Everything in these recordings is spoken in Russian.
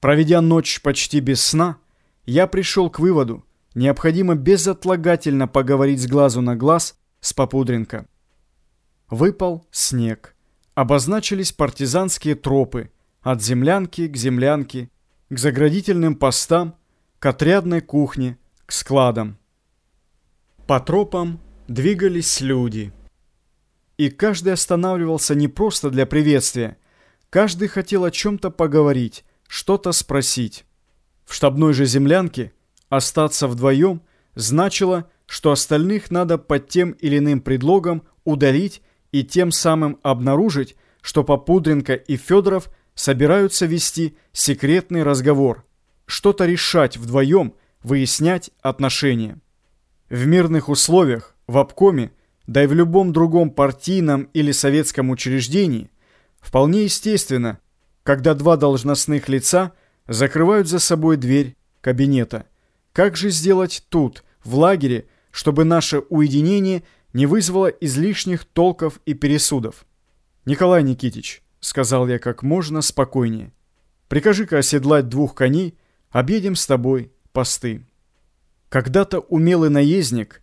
Проведя ночь почти без сна, я пришел к выводу, необходимо безотлагательно поговорить с глазу на глаз с Попудренко. Выпал снег. Обозначились партизанские тропы от землянки к землянке, к заградительным постам, к отрядной кухне, к складам. По тропам двигались люди. И каждый останавливался не просто для приветствия. Каждый хотел о чем-то поговорить, что-то спросить. В штабной же землянке остаться вдвоем значило, что остальных надо под тем или иным предлогом удалить и тем самым обнаружить, что Попудренко и Федоров собираются вести секретный разговор, что-то решать вдвоем, выяснять отношения. В мирных условиях, в обкоме, да и в любом другом партийном или советском учреждении, вполне естественно – когда два должностных лица закрывают за собой дверь кабинета. Как же сделать тут, в лагере, чтобы наше уединение не вызвало излишних толков и пересудов? «Николай Никитич», — сказал я как можно спокойнее, — «прикажи-ка оседлать двух коней, объедем с тобой посты». Когда-то умелый наездник,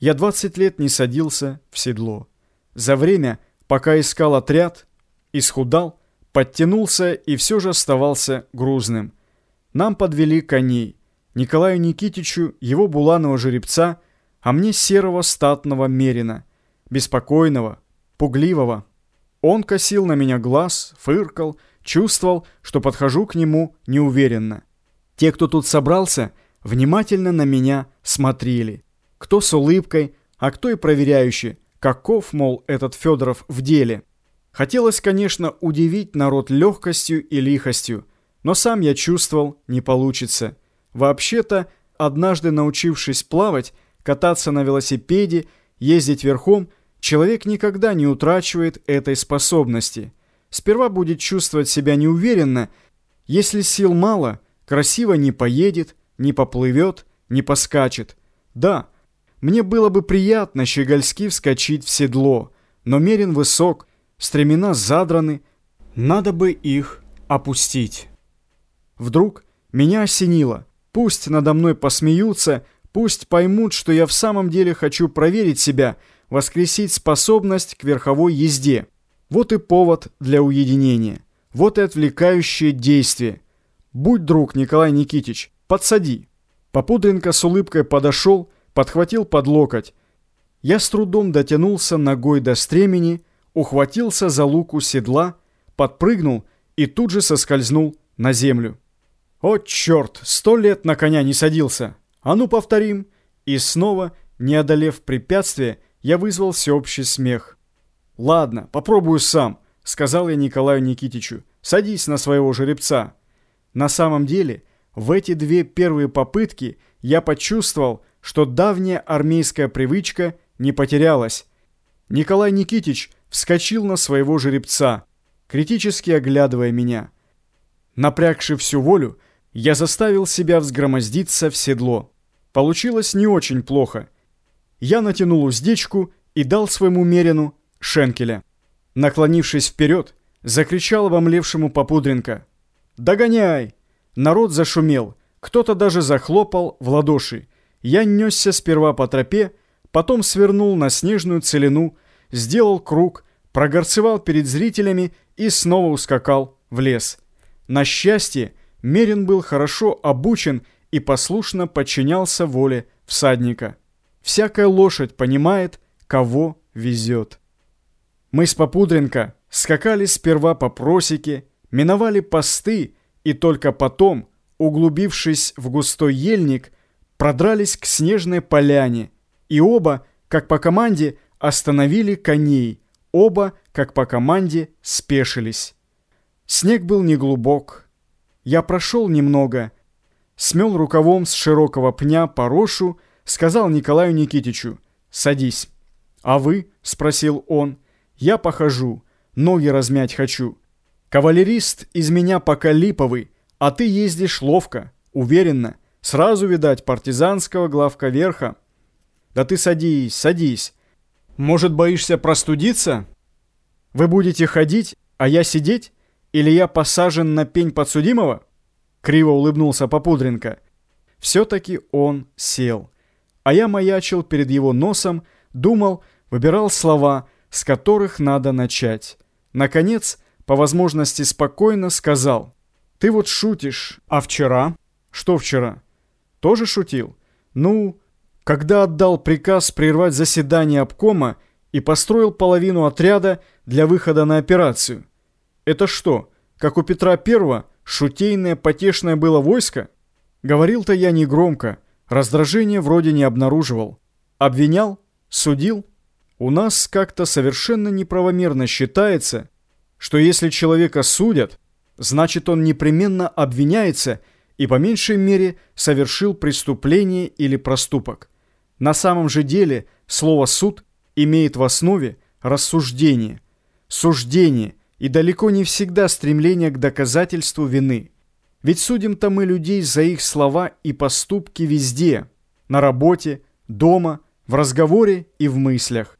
я 20 лет не садился в седло. За время, пока искал отряд, исхудал, подтянулся и все же оставался грузным. Нам подвели коней. Николаю Никитичу его буланого жеребца, а мне серого статного мерина, беспокойного, пугливого. Он косил на меня глаз, фыркал, чувствовал, что подхожу к нему неуверенно. Те, кто тут собрался, внимательно на меня смотрели. Кто с улыбкой, а кто и проверяющий, каков, мол, этот Федоров в деле. Хотелось, конечно, удивить народ легкостью и лихостью, но сам я чувствовал, не получится. Вообще-то, однажды научившись плавать, кататься на велосипеде, ездить верхом, человек никогда не утрачивает этой способности. Сперва будет чувствовать себя неуверенно, если сил мало, красиво не поедет, не поплывет, не поскачет. Да, мне было бы приятно щегольски вскочить в седло, но Мерин высок, стремена задраны, надо бы их опустить. Вдруг меня осенило. Пусть надо мной посмеются, пусть поймут, что я в самом деле хочу проверить себя, воскресить способность к верховой езде. Вот и повод для уединения. Вот и отвлекающее действие. Будь друг, Николай Никитич, подсади. Попудренко с улыбкой подошел, подхватил под локоть. Я с трудом дотянулся ногой до стремени, ухватился за луку седла, подпрыгнул и тут же соскользнул на землю. «О, черт! Сто лет на коня не садился! А ну, повторим!» И снова, не одолев препятствия, я вызвал всеобщий смех. «Ладно, попробую сам», — сказал я Николаю Никитичу. «Садись на своего жеребца». На самом деле, в эти две первые попытки я почувствовал, что давняя армейская привычка не потерялась. Николай Никитич вскочил на своего жеребца, критически оглядывая меня. Напрягши всю волю, я заставил себя взгромоздиться в седло. Получилось не очень плохо. Я натянул уздечку и дал своему мерину шенкеля. Наклонившись вперед, закричал обомлевшему Попудренко. «Догоняй!» Народ зашумел, кто-то даже захлопал в ладоши. Я несся сперва по тропе, потом свернул на снежную целину, сделал круг, прогорцевал перед зрителями и снова ускакал в лес. На счастье, Мерин был хорошо обучен и послушно подчинялся воле всадника. Всякая лошадь понимает, кого везет. Мы с Попудренко скакали сперва по просеке, миновали посты и только потом, углубившись в густой ельник, продрались к снежной поляне, и оба, как по команде, остановили коней, оба, как по команде, спешились. Снег был неглубок. Я прошел немного, смел рукавом с широкого пня порошу, сказал Николаю Никитичу «Садись». «А вы?» — спросил он. «Я похожу, ноги размять хочу. Кавалерист из меня пока липовый, а ты ездишь ловко, уверенно. Сразу, видать, партизанского главка верха». «Да ты садись, садись. Может, боишься простудиться? Вы будете ходить, а я сидеть? Или я посажен на пень подсудимого?» Криво улыбнулся Попудренко. Все-таки он сел. А я маячил перед его носом, думал, выбирал слова, с которых надо начать. Наконец, по возможности спокойно сказал. «Ты вот шутишь, а вчера?» «Что вчера?» «Тоже шутил?» «Ну, когда отдал приказ прервать заседание обкома и построил половину отряда для выхода на операцию. Это что, как у Петра Первого, шутейное потешное было войско?» Говорил-то я негромко, раздражения вроде не обнаруживал. Обвинял? Судил? У нас как-то совершенно неправомерно считается, что если человека судят, значит он непременно обвиняется и по меньшей мере совершил преступление или проступок. На самом же деле слово «суд» имеет в основе рассуждение, суждение и далеко не всегда стремление к доказательству вины – ведь судим-то мы людей за их слова и поступки везде. На работе, дома, в разговоре и в мыслях.